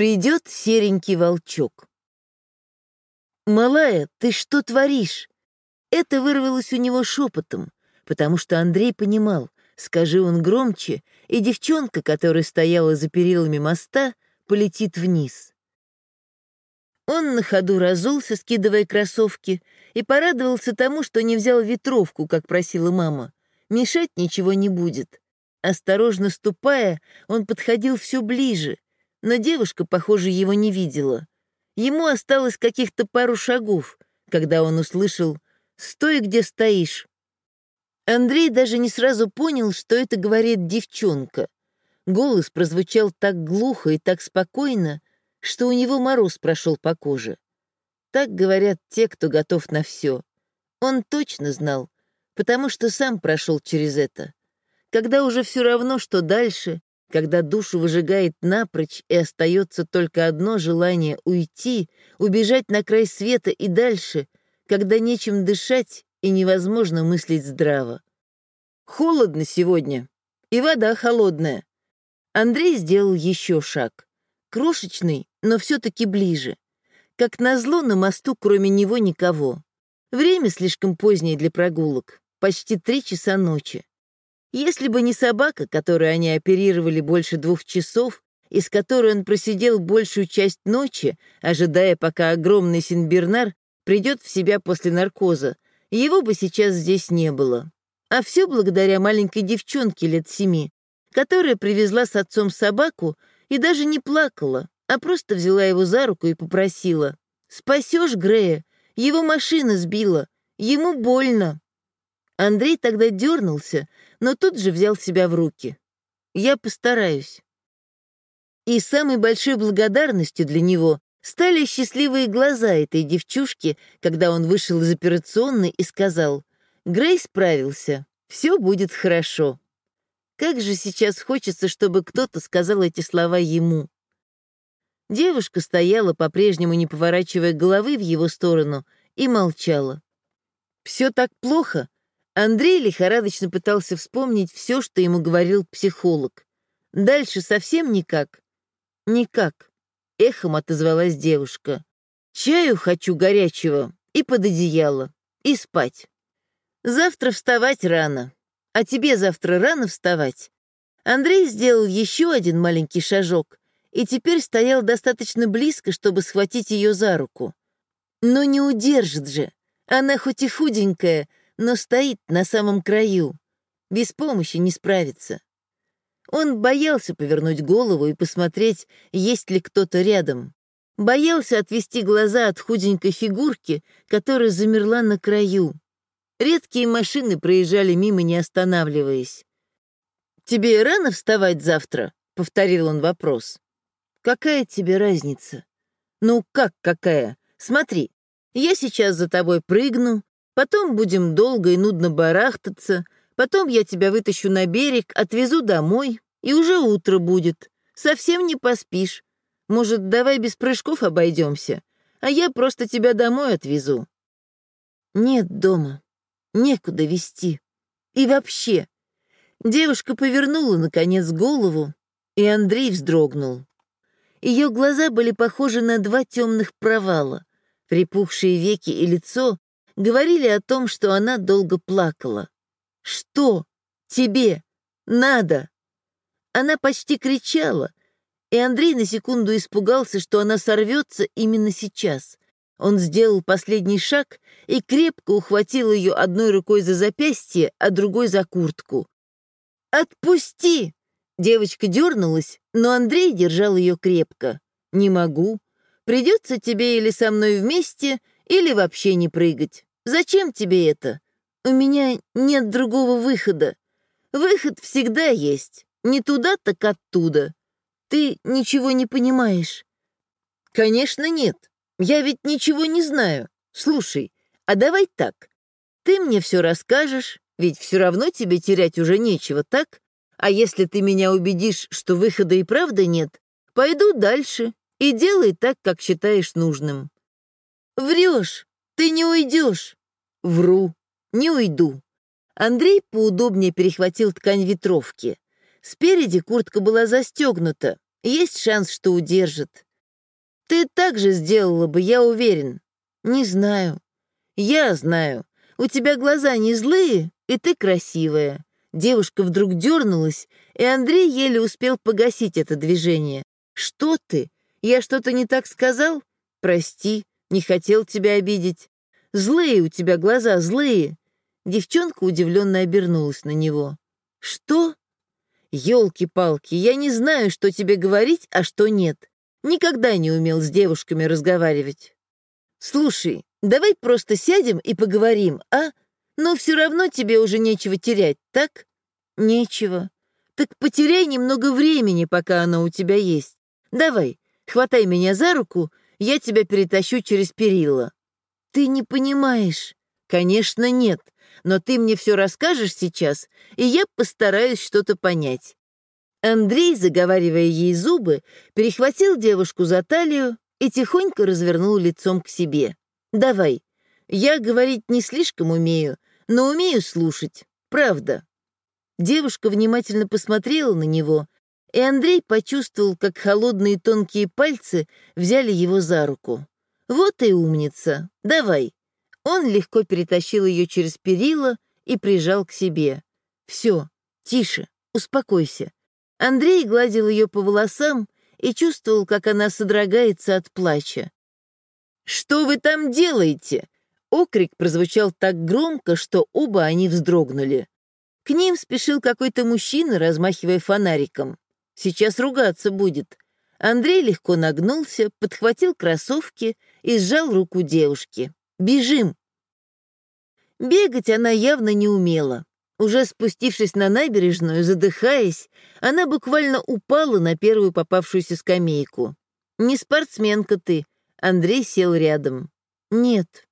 Придет серенький волчок. «Малая, ты что творишь?» Это вырвалось у него шепотом, потому что Андрей понимал, скажи он громче, и девчонка, которая стояла за перилами моста, полетит вниз. Он на ходу разулся, скидывая кроссовки, и порадовался тому, что не взял ветровку, как просила мама. Мешать ничего не будет. Осторожно ступая, он подходил все ближе, но девушка, похоже, его не видела. Ему осталось каких-то пару шагов, когда он услышал «Стой, где стоишь». Андрей даже не сразу понял, что это говорит девчонка. Голос прозвучал так глухо и так спокойно, что у него мороз прошел по коже. Так говорят те, кто готов на все. Он точно знал, потому что сам прошел через это. Когда уже все равно, что дальше, когда душу выжигает напрочь и остается только одно желание — уйти, убежать на край света и дальше, когда нечем дышать и невозможно мыслить здраво. Холодно сегодня, и вода холодная. Андрей сделал еще шаг. Крошечный, но все-таки ближе. Как назло, на мосту кроме него никого. Время слишком позднее для прогулок, почти три часа ночи. Если бы не собака, которой они оперировали больше двух часов, и с которой он просидел большую часть ночи, ожидая, пока огромный Синбернар придет в себя после наркоза, его бы сейчас здесь не было. А все благодаря маленькой девчонке лет семи, которая привезла с отцом собаку и даже не плакала, а просто взяла его за руку и попросила. «Спасешь Грея? Его машина сбила. Ему больно». Андрей тогда дернулся, но тут же взял себя в руки. «Я постараюсь». И самой большой благодарностью для него стали счастливые глаза этой девчушки, когда он вышел из операционной и сказал, «Грей справился, все будет хорошо». Как же сейчас хочется, чтобы кто-то сказал эти слова ему. Девушка стояла, по-прежнему не поворачивая головы в его сторону, и молчала. «Все так плохо?» Андрей лихорадочно пытался вспомнить все, что ему говорил психолог. Дальше совсем никак. Никак. Эхом отозвалась девушка. Чаю хочу горячего и под одеяло, и спать. Завтра вставать рано. А тебе завтра рано вставать?» Андрей сделал еще один маленький шажок и теперь стоял достаточно близко, чтобы схватить ее за руку. Но не удержит же. Она хоть и худенькая, но стоит на самом краю. Без помощи не справится. Он боялся повернуть голову и посмотреть, есть ли кто-то рядом. Боялся отвести глаза от худенькой фигурки, которая замерла на краю. Редкие машины проезжали мимо, не останавливаясь. «Тебе рано вставать завтра?» — повторил он вопрос. «Какая тебе разница?» «Ну как какая? Смотри, я сейчас за тобой прыгну, потом будем долго и нудно барахтаться, потом я тебя вытащу на берег, отвезу домой, и уже утро будет. Совсем не поспишь. Может, давай без прыжков обойдемся, а я просто тебя домой отвезу». «Нет дома», некуда вести. И вообще, девушка повернула, наконец, голову, и Андрей вздрогнул. Ее глаза были похожи на два темных провала. Припухшие веки и лицо говорили о том, что она долго плакала. «Что? Тебе? Надо!» Она почти кричала, и Андрей на секунду испугался, что она сорвется именно сейчас. Он сделал последний шаг и крепко ухватил ее одной рукой за запястье, а другой за куртку. «Отпусти!» Девочка дернулась, но Андрей держал ее крепко. «Не могу. Придется тебе или со мной вместе, или вообще не прыгать. Зачем тебе это? У меня нет другого выхода. Выход всегда есть. Не туда, так оттуда. Ты ничего не понимаешь». «Конечно, нет. Я ведь ничего не знаю. Слушай, а давай так. Ты мне все расскажешь, ведь все равно тебе терять уже нечего, так? А если ты меня убедишь, что выхода и правда нет, пойду дальше и делай так, как считаешь нужным. Врешь, ты не уйдешь. Вру, не уйду. Андрей поудобнее перехватил ткань ветровки. Спереди куртка была застегнута, есть шанс, что удержит. Ты так же сделала бы, я уверен. Не знаю. Я знаю. У тебя глаза не злые, и ты красивая. Девушка вдруг дернулась, и Андрей еле успел погасить это движение. Что ты? Я что-то не так сказал? Прости, не хотел тебя обидеть. Злые у тебя глаза, злые. Девчонка удивленно обернулась на него. Что? Ёлки-палки, я не знаю, что тебе говорить, а что нет. Никогда не умел с девушками разговаривать. Слушай, давай просто сядем и поговорим, а? Но все равно тебе уже нечего терять, так? Нечего. Так потеряй немного времени, пока оно у тебя есть. Давай, хватай меня за руку, я тебя перетащу через перила. Ты не понимаешь. Конечно, нет, но ты мне все расскажешь сейчас, и я постараюсь что-то понять. Андрей, заговаривая ей зубы, перехватил девушку за талию и тихонько развернул лицом к себе. «Давай. Я говорить не слишком умею, но умею слушать. Правда». Девушка внимательно посмотрела на него, и Андрей почувствовал, как холодные тонкие пальцы взяли его за руку. «Вот и умница. Давай». Он легко перетащил ее через перила и прижал к себе. «Все, тише, успокойся. Андрей гладил ее по волосам и чувствовал, как она содрогается от плача. «Что вы там делаете?» Окрик прозвучал так громко, что оба они вздрогнули. К ним спешил какой-то мужчина, размахивая фонариком. Сейчас ругаться будет. Андрей легко нагнулся, подхватил кроссовки и сжал руку девушки. «Бежим!» Бегать она явно не умела. Уже спустившись на набережную, задыхаясь, она буквально упала на первую попавшуюся скамейку. «Не спортсменка ты», — Андрей сел рядом. «Нет».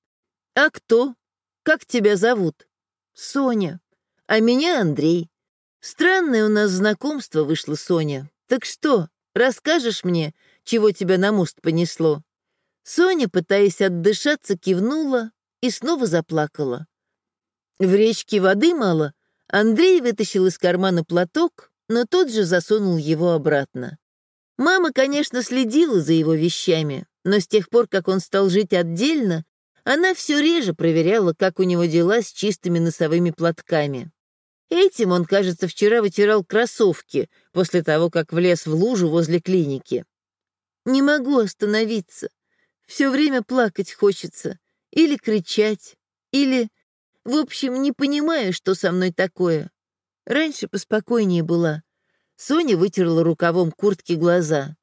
«А кто? Как тебя зовут?» «Соня». «А меня Андрей». «Странное у нас знакомство вышло, Соня. Так что, расскажешь мне, чего тебя на мост понесло?» Соня, пытаясь отдышаться, кивнула и снова заплакала. «В речке воды мало?» Андрей вытащил из кармана платок, но тот же засунул его обратно. Мама, конечно, следила за его вещами, но с тех пор, как он стал жить отдельно, она все реже проверяла, как у него дела с чистыми носовыми платками. Этим он, кажется, вчера вытирал кроссовки после того, как влез в лужу возле клиники. «Не могу остановиться. Все время плакать хочется. Или кричать. Или в общем, не понимаю, что со мной такое. Раньше поспокойнее была. Соня вытерла рукавом куртки глаза.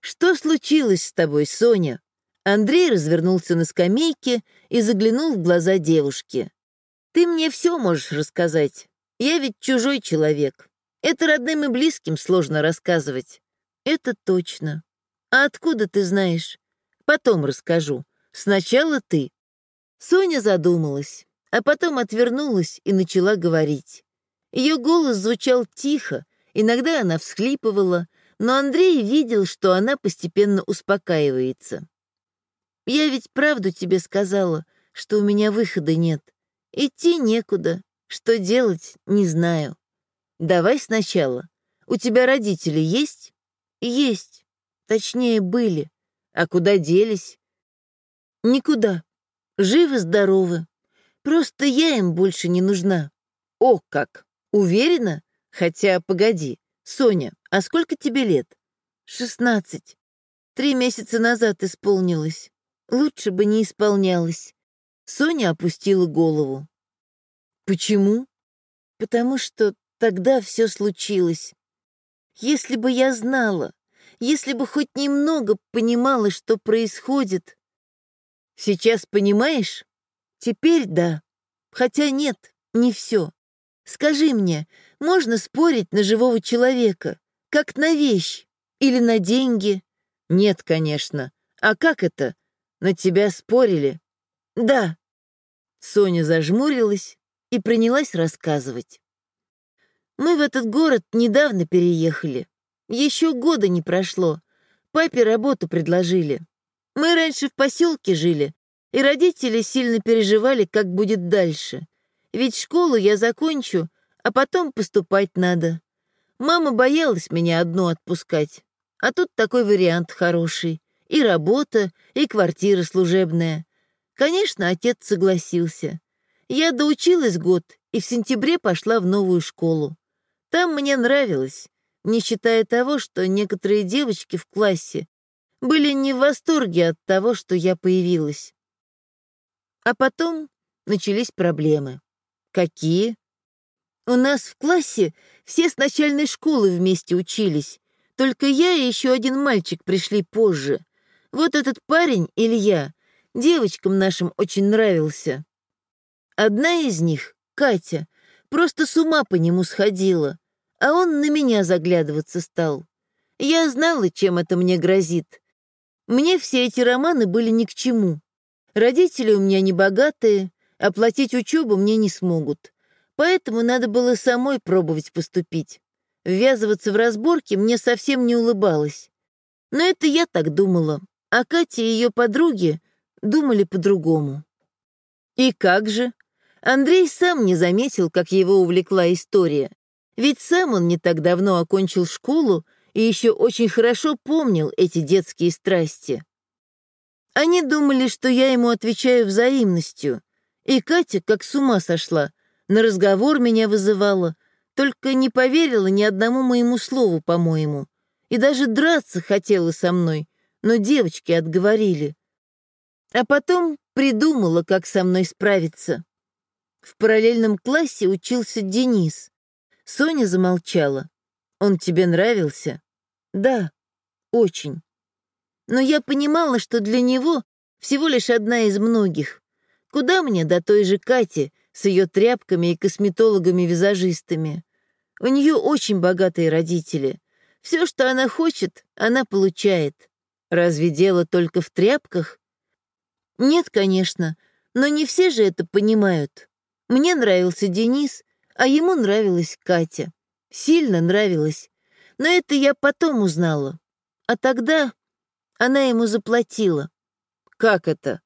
«Что случилось с тобой, Соня?» Андрей развернулся на скамейке и заглянул в глаза девушки. «Ты мне все можешь рассказать. Я ведь чужой человек. Это родным и близким сложно рассказывать». «Это точно. А откуда ты знаешь?» «Потом расскажу. Сначала ты». Соня задумалась а потом отвернулась и начала говорить. Ее голос звучал тихо, иногда она всхлипывала, но Андрей видел, что она постепенно успокаивается. «Я ведь правду тебе сказала, что у меня выхода нет. Идти некуда, что делать, не знаю. Давай сначала. У тебя родители есть?» «Есть. Точнее, были. А куда делись?» «Никуда. Живы-здоровы. Просто я им больше не нужна. О, как! Уверена? Хотя, погоди. Соня, а сколько тебе лет? Шестнадцать. Три месяца назад исполнилось. Лучше бы не исполнялось. Соня опустила голову. Почему? Потому что тогда все случилось. Если бы я знала, если бы хоть немного понимала, что происходит. Сейчас понимаешь? Теперь да. Хотя нет, не все. Скажи мне, можно спорить на живого человека, как на вещь или на деньги? Нет, конечно. А как это? На тебя спорили? Да. Соня зажмурилась и принялась рассказывать. Мы в этот город недавно переехали. Еще года не прошло. Папе работу предложили. Мы раньше в поселке жили, и родители сильно переживали, как будет дальше. Ведь школу я закончу, а потом поступать надо. Мама боялась меня одну отпускать. А тут такой вариант хороший. и работа, и квартира служебная. Конечно, отец согласился. Я доучилась год и в сентябре пошла в новую школу. Там мне нравилось, не считая того, что некоторые девочки в классе были не в восторге от того, что я появилась. А потом начались проблемы. Какие? У нас в классе все с начальной школы вместе учились. Только я и еще один мальчик пришли позже. Вот этот парень, Илья, девочкам нашим очень нравился. Одна из них, Катя, просто с ума по нему сходила, а он на меня заглядываться стал. Я знала, чем это мне грозит. Мне все эти романы были ни к чему. Родители у меня не богатые, оплатить учебу мне не смогут. Поэтому надо было самой пробовать поступить. Ввязываться в разборки мне совсем не улыбалось. Но это я так думала, а Катя и ее подруги думали по-другому. И как же? Андрей сам не заметил, как его увлекла история. Ведь сам он не так давно окончил школу и еще очень хорошо помнил эти детские страсти. Они думали, что я ему отвечаю взаимностью, и Катя как с ума сошла, на разговор меня вызывала, только не поверила ни одному моему слову, по-моему, и даже драться хотела со мной, но девочки отговорили. А потом придумала, как со мной справиться. В параллельном классе учился Денис. Соня замолчала. «Он тебе нравился?» «Да, очень. Но я понимала, что для него всего лишь одна из многих. Куда мне до той же Кати, с ее тряпками и косметологами-визажистами. У нее очень богатые родители. Все, что она хочет, она получает. Разве дело только в тряпках? Нет, конечно, но не все же это понимают. Мне нравился Денис, а ему нравилась Катя. Сильно нравилась. Но это я потом узнала. А тогда она ему заплатила. Как это?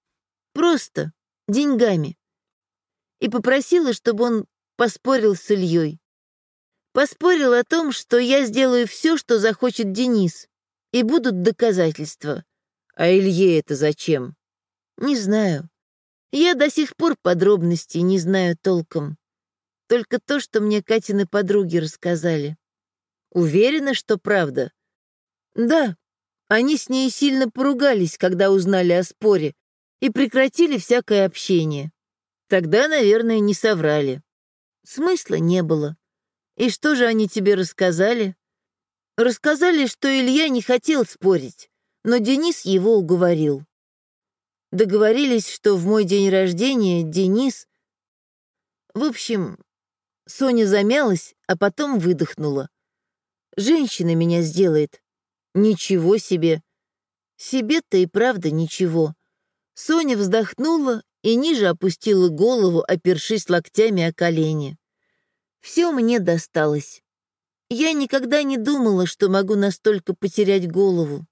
Просто деньгами и попросила, чтобы он поспорил с Ильей. Поспорил о том, что я сделаю все, что захочет Денис, и будут доказательства. А Илье это зачем? Не знаю. Я до сих пор подробностей не знаю толком. Только то, что мне Катины подруги рассказали. Уверена, что правда? Да. Они с ней сильно поругались, когда узнали о споре, и прекратили всякое общение. Тогда, наверное, не соврали. Смысла не было. И что же они тебе рассказали? Рассказали, что Илья не хотел спорить, но Денис его уговорил. Договорились, что в мой день рождения Денис... В общем, Соня замялась, а потом выдохнула. Женщина меня сделает. Ничего себе. Себе-то и правда ничего. Соня вздохнула и ниже опустила голову, опершись локтями о колени. Все мне досталось. Я никогда не думала, что могу настолько потерять голову.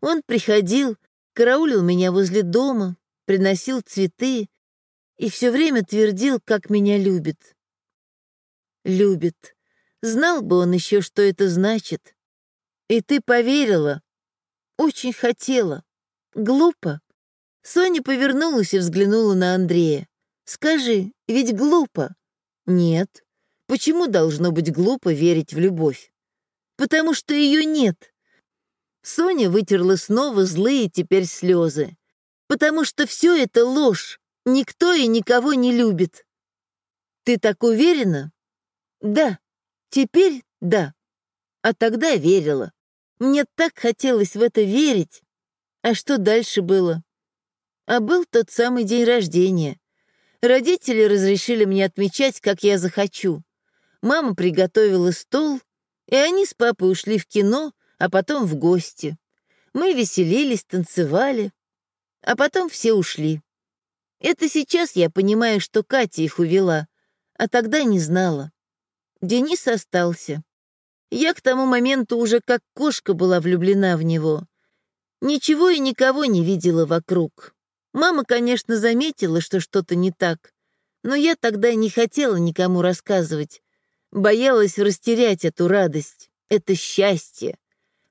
Он приходил, караулил меня возле дома, приносил цветы и все время твердил, как меня любит. Любит. Знал бы он еще, что это значит. И ты поверила. Очень хотела. Глупо. Соня повернулась и взглянула на Андрея. «Скажи, ведь глупо?» «Нет. Почему должно быть глупо верить в любовь?» «Потому что ее нет». Соня вытерла снова злые теперь слезы. «Потому что все это ложь. Никто и никого не любит». «Ты так уверена?» «Да. Теперь да. А тогда верила. Мне так хотелось в это верить. А что дальше было? А был тот самый день рождения. Родители разрешили мне отмечать, как я захочу. Мама приготовила стол, и они с папой ушли в кино, а потом в гости. Мы веселились, танцевали, а потом все ушли. Это сейчас я понимаю, что Катя их увела, а тогда не знала. Денис остался. Я к тому моменту уже как кошка была влюблена в него. Ничего и никого не видела вокруг. Мама, конечно, заметила, что что-то не так, но я тогда не хотела никому рассказывать. Боялась растерять эту радость, это счастье.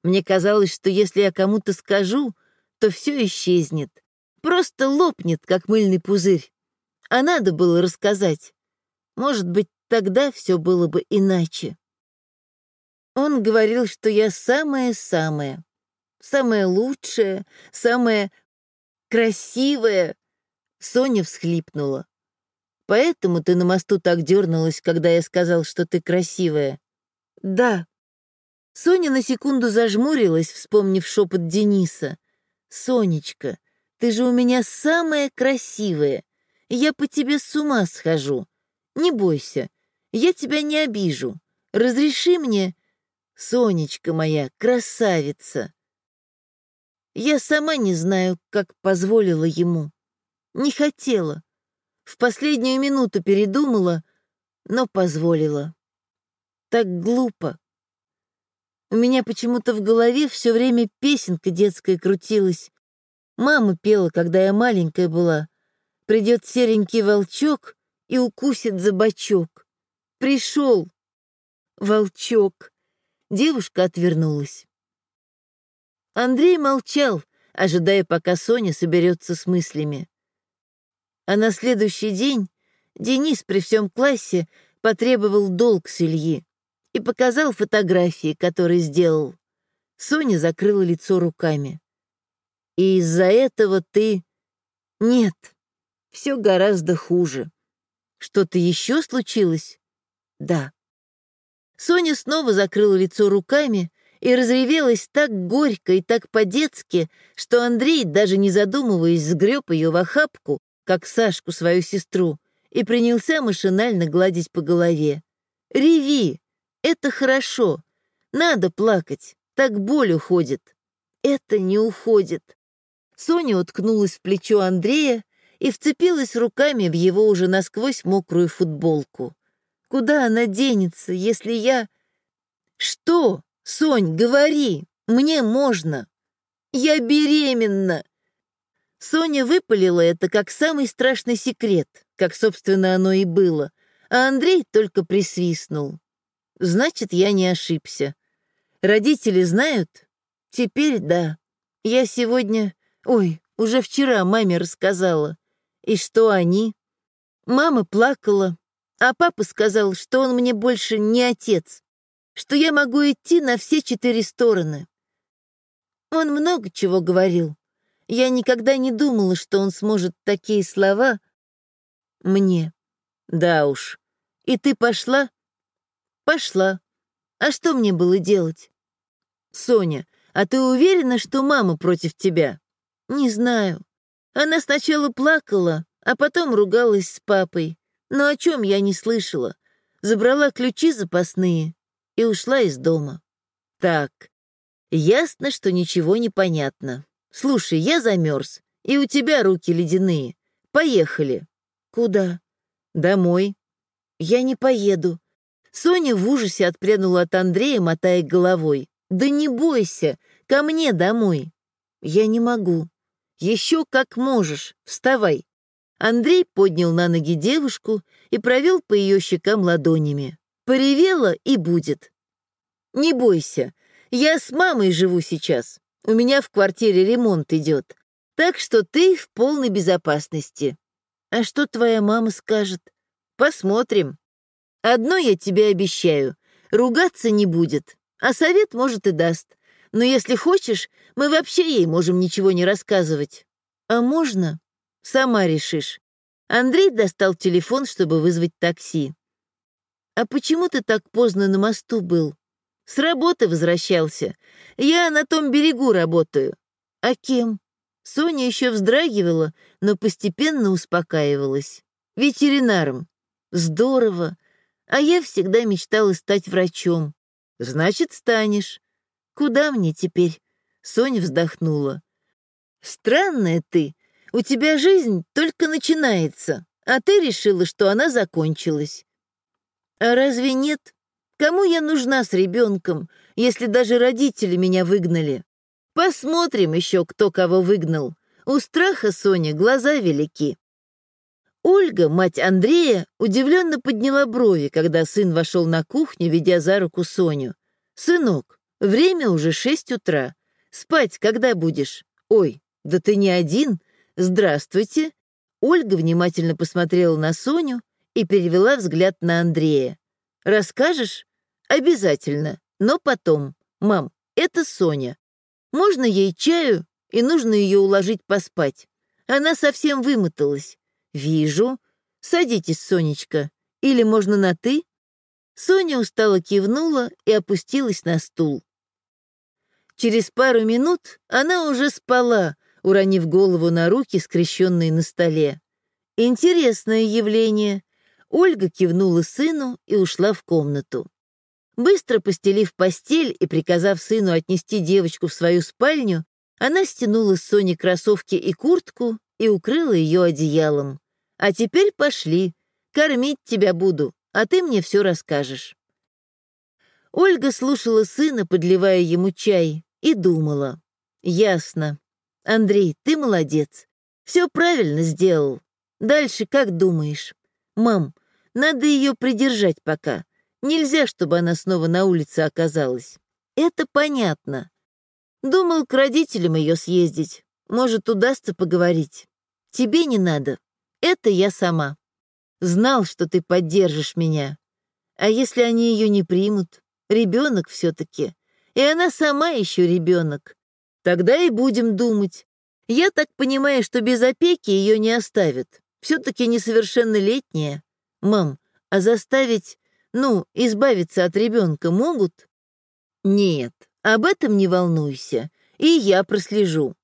Мне казалось, что если я кому-то скажу, то все исчезнет. Просто лопнет, как мыльный пузырь. А надо было рассказать. Может быть, тогда все было бы иначе. Он говорил, что я самая-самая, самая лучшая, самая красивая. Соня всхлипнула. Поэтому ты на мосту так дернулась, когда я сказал, что ты красивая. Да. Соня на секунду зажмурилась, вспомнив шепот Дениса. Сонечка, ты же у меня самая красивая. Я по тебе с ума схожу. Не бойся, я тебя не обижу. Разреши мне, Сонечка моя, красавица. Я сама не знаю, как позволила ему. Не хотела. В последнюю минуту передумала, но позволила. Так глупо. У меня почему-то в голове все время песенка детская крутилась. Мама пела, когда я маленькая была. Придет серенький волчок и укусит за бочок. Пришел. Волчок. Девушка отвернулась. Андрей молчал, ожидая, пока Соня соберется с мыслями. А на следующий день Денис при всем классе потребовал долг с Ильи и показал фотографии, которые сделал. Соня закрыла лицо руками. «И из-за этого ты...» «Нет, все гораздо хуже. Что-то еще случилось?» «Да». Соня снова закрыла лицо руками и разревелась так горько и так по-детски, что Андрей, даже не задумываясь, сгреб ее в охапку как Сашку, свою сестру, и принялся машинально гладить по голове. «Реви! Это хорошо! Надо плакать! Так боль уходит!» «Это не уходит!» Соня уткнулась в плечо Андрея и вцепилась руками в его уже насквозь мокрую футболку. «Куда она денется, если я...» «Что? Сонь, говори! Мне можно!» «Я беременна!» Соня выпалила это как самый страшный секрет, как, собственно, оно и было, а Андрей только присвистнул. Значит, я не ошибся. Родители знают? Теперь да. Я сегодня... Ой, уже вчера маме рассказала. И что они? Мама плакала, а папа сказал, что он мне больше не отец, что я могу идти на все четыре стороны. Он много чего говорил, я никогда не думала, что он сможет такие слова мне. Да уж. И ты пошла? Пошла. А что мне было делать? Соня, а ты уверена, что мама против тебя? Не знаю. Она сначала плакала, а потом ругалась с папой. Но о чем я не слышала. Забрала ключи запасные и ушла из дома. Так, ясно, что ничего не понятно. «Слушай, я замерз, и у тебя руки ледяные. Поехали». «Куда?» «Домой». «Я не поеду». Соня в ужасе отпрянула от Андрея, мотая головой. «Да не бойся, ко мне домой». «Я не могу». «Еще как можешь, вставай». Андрей поднял на ноги девушку и провел по ее щекам ладонями. Поревела и будет. «Не бойся, я с мамой живу сейчас. У меня в квартире ремонт идет, так что ты в полной безопасности. А что твоя мама скажет? Посмотрим. Одно я тебе обещаю, ругаться не будет, а совет, может, и даст. Но если хочешь, мы вообще ей можем ничего не рассказывать. А можно? Сама решишь. Андрей достал телефон, чтобы вызвать такси. «А почему ты так поздно на мосту был?» С работы возвращался. Я на том берегу работаю. А кем? Соня еще вздрагивала, но постепенно успокаивалась. Ветеринаром. Здорово. А я всегда мечтала стать врачом. Значит, станешь. Куда мне теперь? Соня вздохнула. Странная ты. У тебя жизнь только начинается, а ты решила, что она закончилась. А разве нет? Кому я нужна с ребенком, если даже родители меня выгнали? Посмотрим еще, кто кого выгнал. У страха Соня глаза велики. Ольга, мать Андрея, удивленно подняла брови, когда сын вошел на кухню, ведя за руку Соню. «Сынок, время уже шесть утра. Спать когда будешь? «Ой, да ты не один? Здравствуйте!» Ольга внимательно посмотрела на Соню и перевела взгляд на Андрея. «Расскажешь?» «Обязательно, но потом. Мам, это Соня. Можно ей чаю, и нужно ее уложить поспать. Она совсем вымоталась. Вижу. Садитесь, Сонечка. Или можно на «ты»?» Соня устало кивнула и опустилась на стул. Через пару минут она уже спала, уронив голову на руки, скрещенные на столе. Интересное явление. Ольга кивнула сыну и ушла в комнату. Быстро постелив постель и приказав сыну отнести девочку в свою спальню, она стянула с Сони кроссовки и куртку и укрыла ее одеялом. «А теперь пошли. Кормить тебя буду, а ты мне все расскажешь». Ольга слушала сына, подливая ему чай, и думала. «Ясно. Андрей, ты молодец. Все правильно сделал. Дальше как думаешь? Мам, надо ее придержать пока. Нельзя, чтобы она снова на улице оказалась. Это понятно. Думал к родителям ее съездить. Может, удастся поговорить. Тебе не надо. Это я сама. Знал, что ты поддержишь меня. А если они ее не примут? Ребенок все-таки. И она сама еще ребенок. Тогда и будем думать. Я так понимаю, что без опеки ее не оставят. Все-таки несовершеннолетняя. Мам, а заставить, ну, избавиться от ребенка могут? Нет, об этом не волнуйся. И я прослежу.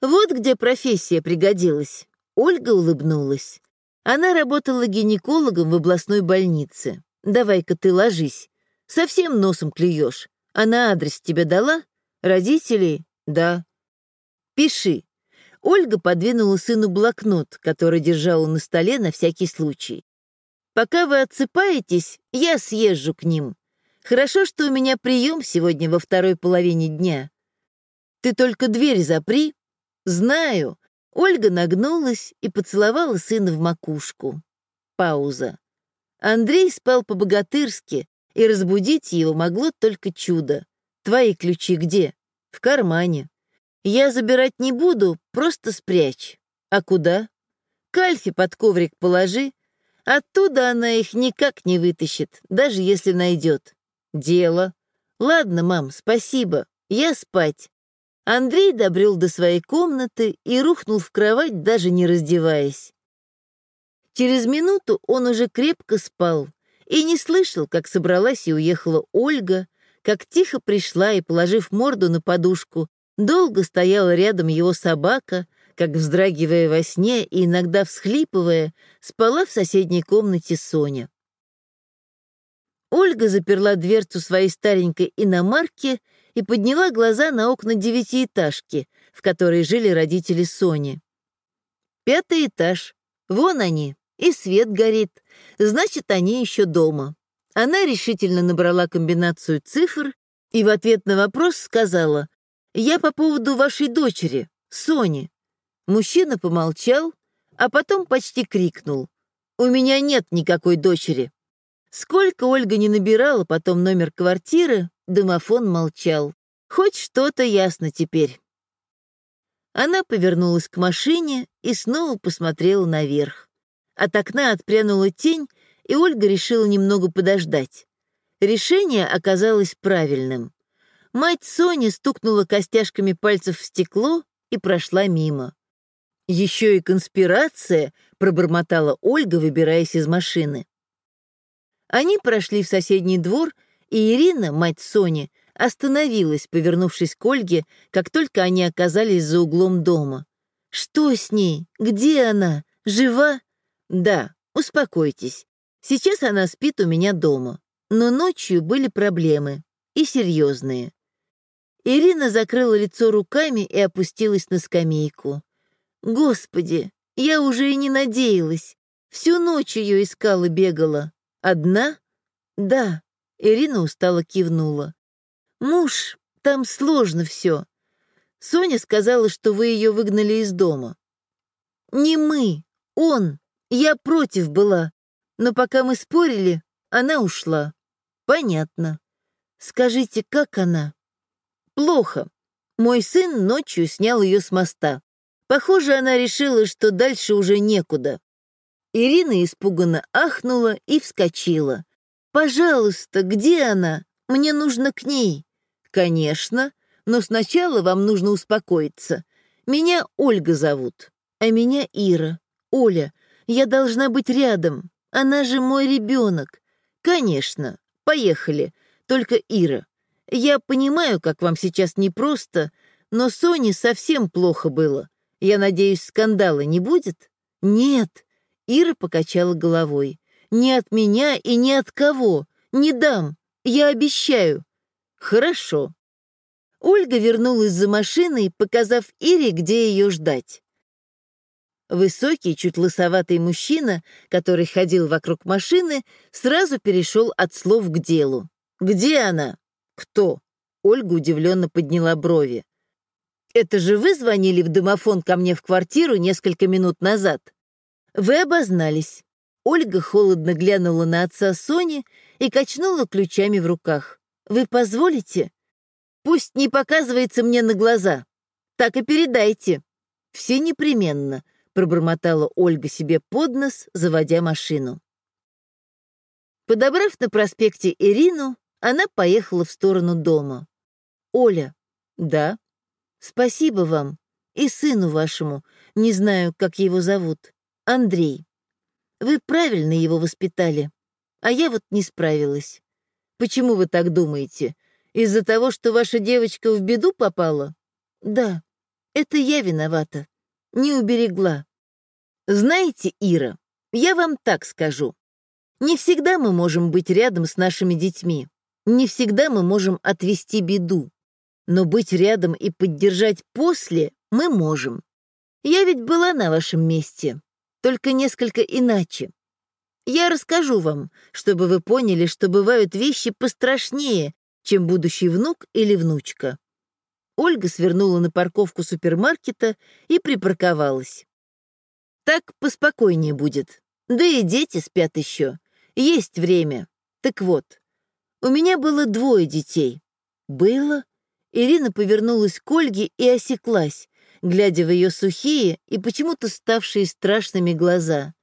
Вот где профессия пригодилась. Ольга улыбнулась. Она работала гинекологом в областной больнице. Давай-ка ты ложись. Совсем носом клюешь. Она адрес тебе дала? Родителей? Да. Пиши. Ольга подвинула сыну блокнот, который держала на столе на всякий случай. Пока вы отсыпаетесь, я съезжу к ним. Хорошо, что у меня прием сегодня во второй половине дня. Ты только дверь запри. Знаю. Ольга нагнулась и поцеловала сына в макушку. Пауза. Андрей спал по-богатырски, и разбудить его могло только чудо. Твои ключи где? В кармане. Я забирать не буду, просто спрячь. А куда? Кальфи под коврик положи. Оттуда она их никак не вытащит, даже если найдет. Дело. Ладно, мам, спасибо. Я спать. Андрей добрел до своей комнаты и рухнул в кровать, даже не раздеваясь. Через минуту он уже крепко спал, и не слышал, как собралась и уехала Ольга, как тихо пришла и, положив морду на подушку, долго стояла рядом его собака, как, вздрагивая во сне и иногда всхлипывая, спала в соседней комнате Соня. Ольга заперла дверцу своей старенькой иномарки и подняла глаза на окна девятиэтажки, в которой жили родители Сони. Пятый этаж. Вон они, и свет горит, значит, они еще дома. Она решительно набрала комбинацию цифр и в ответ на вопрос сказала «Я по поводу вашей дочери, Сони». Мужчина помолчал, а потом почти крикнул «У меня нет никакой дочери». Сколько Ольга не набирала потом номер квартиры, домофон молчал. Хоть что-то ясно теперь. Она повернулась к машине и снова посмотрела наверх. От окна отпрянула тень, и Ольга решила немного подождать. Решение оказалось правильным. Мать Сони стукнула костяшками пальцев в стекло и прошла мимо. «Еще и конспирация», — пробормотала Ольга, выбираясь из машины. Они прошли в соседний двор, и Ирина, мать Сони, остановилась, повернувшись к Ольге, как только они оказались за углом дома. «Что с ней? Где она? Жива?» Да, успокойтесь. Сейчас она спит у меня дома. Но ночью были проблемы. И серьезные. Ирина закрыла лицо руками и опустилась на скамейку. Господи, я уже и не надеялась. Всю ночь ее искала, бегала. Одна? Да. Ирина устало кивнула. Муж, там сложно все. Соня сказала, что вы ее выгнали из дома. Не мы, он. Я против была, но пока мы спорили, она ушла. Понятно. Скажите, как она? Плохо. Мой сын ночью снял ее с моста. Похоже, она решила, что дальше уже некуда. Ирина испуганно ахнула и вскочила. «Пожалуйста, где она? Мне нужно к ней». «Конечно, но сначала вам нужно успокоиться. Меня Ольга зовут, а меня Ира. Оля, я должна быть рядом. Она же мой ребенок. Конечно, поехали. Только Ира. Я понимаю, как вам сейчас непросто, но Соне совсем плохо было. Я надеюсь, скандала не будет? Нет. Ира покачала головой. «Ни от меня и ни от кого. Не дам. Я обещаю». «Хорошо». Ольга вернулась за машиной, показав Ире, где ее ждать. Высокий, чуть лысоватый мужчина, который ходил вокруг машины, сразу перешел от слов к делу. «Где она?» «Кто?» Ольга удивленно подняла брови. «Это же вы звонили в домофон ко мне в квартиру несколько минут назад?» Вы обознались. Ольга холодно глянула на отца Сони и качнула ключами в руках. Вы позволите? Пусть не показывается мне на глаза. Так и передайте. Все непременно, пробормотала Ольга себе под нос, заводя машину. Подобрав на проспекте Ирину, она поехала в сторону дома. «Оля». «Да». «Спасибо вам. И сыну вашему. Не знаю, как его зовут. Андрей, вы правильно его воспитали, а я вот не справилась. Почему вы так думаете? Из-за того, что ваша девочка в беду попала? Да, это я виновата. Не уберегла. Знаете, Ира, я вам так скажу. Не всегда мы можем быть рядом с нашими детьми. Не всегда мы можем отвести беду. Но быть рядом и поддержать после мы можем. Я ведь была на вашем месте только несколько иначе. Я расскажу вам, чтобы вы поняли, что бывают вещи пострашнее, чем будущий внук или внучка. Ольга свернула на парковку супермаркета и припарковалась. Так поспокойнее будет. Да и дети спят еще. Есть время. Так вот, у меня было двое детей. Было? Ирина повернулась к Ольге и осеклась, глядя в ее сухие и почему-то ставшие страшными глаза.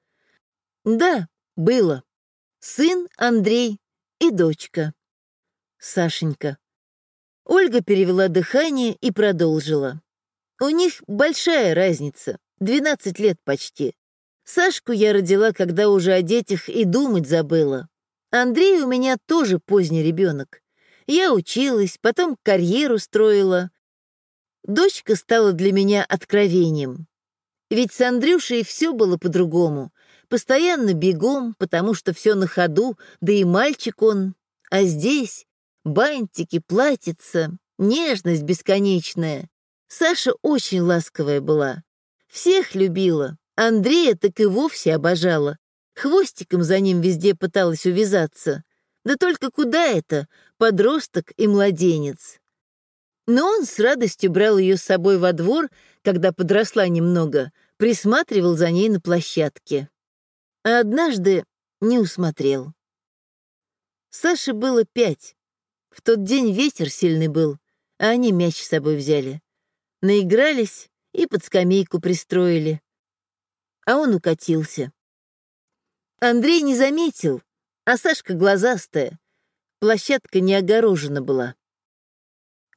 Да, было. Сын Андрей и дочка. Сашенька. Ольга перевела дыхание и продолжила. У них большая разница, 12 лет почти. Сашку я родила, когда уже о детях и думать забыла. Андрей у меня тоже поздний ребенок. Я училась, потом карьеру строила, Дочка стала для меня откровением. Ведь с Андрюшей все было по-другому. Постоянно бегом, потому что все на ходу, да и мальчик он. А здесь бантики, платьица, нежность бесконечная. Саша очень ласковая была. Всех любила. Андрея так и вовсе обожала. Хвостиком за ним везде пыталась увязаться. Да только куда это? Подросток и младенец. Но он с радостью брал ее с собой во двор, когда подросла немного, присматривал за ней на площадке. А однажды не усмотрел. Саше было пять. В тот день ветер сильный был, а они мяч с собой взяли. Наигрались и под скамейку пристроили. А он укатился. Андрей не заметил, а Сашка глазастая. Площадка не огорожена была.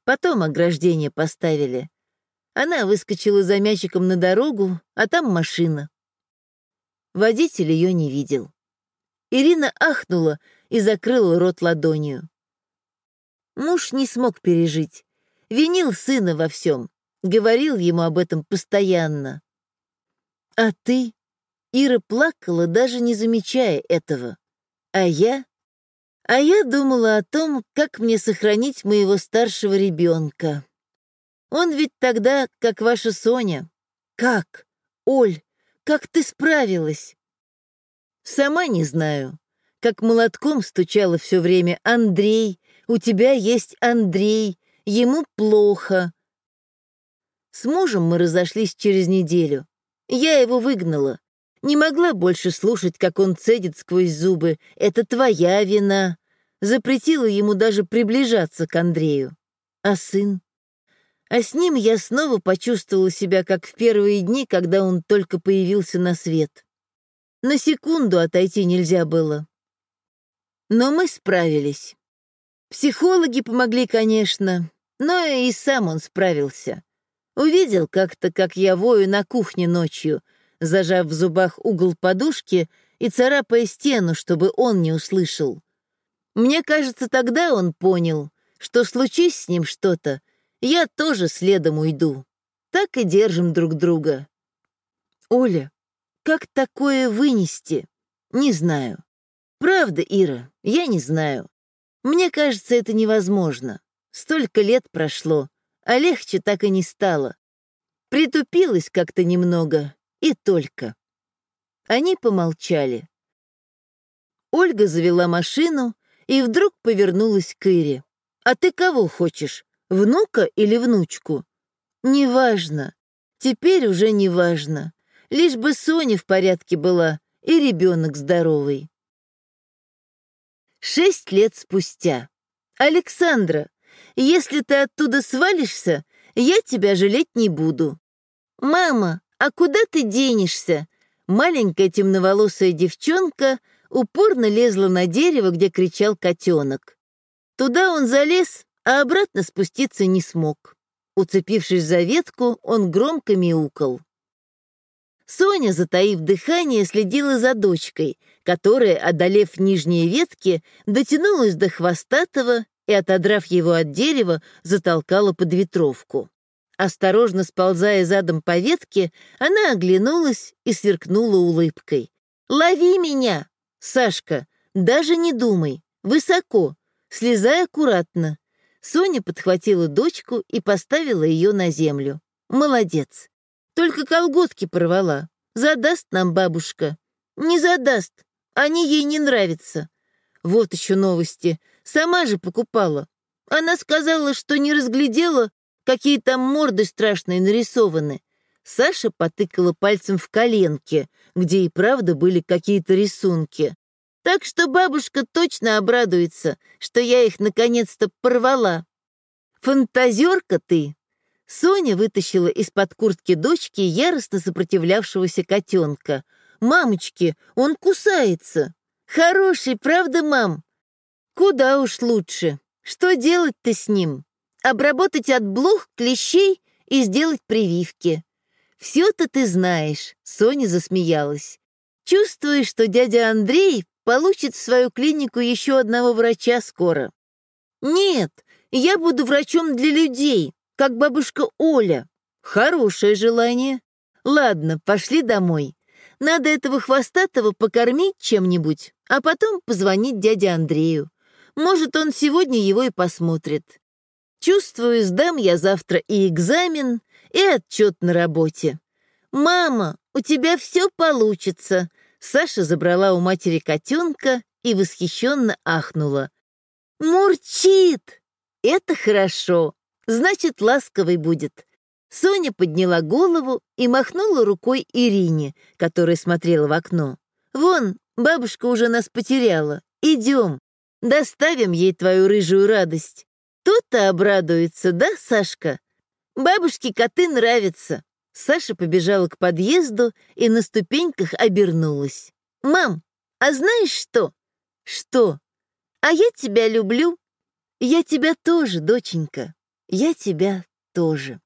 Потом ограждение поставили. Она выскочила за мячиком на дорогу, а там машина. Водитель ее не видел. Ирина ахнула и закрыла рот ладонью. Муж не смог пережить. Винил сына во всем. Говорил ему об этом постоянно. А ты? Ира плакала, даже не замечая этого. А я? А я думала о том, как мне сохранить моего старшего ребенка. Он ведь тогда, как ваша Соня. Как? Оль, как ты справилась? Сама не знаю. Как молотком стучала все время «Андрей, у тебя есть Андрей, ему плохо». С мужем мы разошлись через неделю. Я его выгнала. Не могла больше слушать, как он цедит сквозь зубы. «Это твоя вина». Запретила ему даже приближаться к Андрею. А сын? А с ним я снова почувствовала себя, как в первые дни, когда он только появился на свет. На секунду отойти нельзя было. Но мы справились. Психологи помогли, конечно, но и сам он справился. Увидел как-то, как я вою на кухне ночью, зажав в зубах угол подушки и царапая стену, чтобы он не услышал. Мне кажется, тогда он понял, что случись с ним что-то, я тоже следом уйду. Так и держим друг друга. Оля, как такое вынести? Не знаю. Правда, Ира, я не знаю. Мне кажется, это невозможно. Столько лет прошло, а легче так и не стало. Притупилась как-то немного, и только. Они помолчали. Ольга завела машину и вдруг повернулась к Ире. «А ты кого хочешь, внука или внучку?» «Неважно. Теперь уже неважно. Лишь бы Соня в порядке была и ребенок здоровый». Шесть лет спустя. «Александра, если ты оттуда свалишься, я тебя жалеть не буду». «Мама, а куда ты денешься?» Маленькая темноволосая девчонка упорно лезла на дерево, где кричал котенок. Туда он залез, а обратно спуститься не смог. Уцепившись за ветку, он громко мяукал. Соня, затаив дыхание, следила за дочкой, которая, одолев нижние ветки, дотянулась до хвостатого и, отодрав его от дерева, затолкала под ветровку. Осторожно сползая задом по ветке, она оглянулась и сверкнула улыбкой. «Лови меня!» «Сашка, даже не думай, высоко, слезай аккуратно». Соня подхватила дочку и поставила ее на землю. «Молодец. Только колготки порвала. Задаст нам бабушка». «Не задаст. Они ей не нравятся». Вот еще новости. Сама же покупала. Она сказала, что не разглядела, какие там морды страшные нарисованы. Саша потыкала пальцем в коленки, где и правда были какие-то рисунки. Так что бабушка точно обрадуется, что я их наконец-то порвала. Фантазерка ты! Соня вытащила из-под куртки дочки яростно сопротивлявшегося котенка. «Мамочки, он кусается!» «Хороший, правда, мам?» «Куда уж лучше. Что делать-то с ним? Обработать от блох, клещей и сделать прививки. «Все-то ты знаешь», — Соня засмеялась. «Чувствую, что дядя Андрей получит в свою клинику еще одного врача скоро». «Нет, я буду врачом для людей, как бабушка Оля». «Хорошее желание. Ладно, пошли домой. Надо этого хвостатого покормить чем-нибудь, а потом позвонить дяде Андрею. Может, он сегодня его и посмотрит. Чувствую, сдам я завтра и экзамен, и отчет на работе. «Мама, у тебя все получится!» Саша забрала у матери котенка и восхищенно ахнула. «Мурчит! Это хорошо! Значит, ласковый будет!» Соня подняла голову и махнула рукой Ирине, которая смотрела в окно. «Вон, бабушка уже нас потеряла. Идем, доставим ей твою рыжую радость. То-то обрадуется, да, Сашка?» Бабушке коты нравятся. Саша побежала к подъезду и на ступеньках обернулась. «Мам, а знаешь что?» «Что?» «А я тебя люблю». «Я тебя тоже, доченька. Я тебя тоже».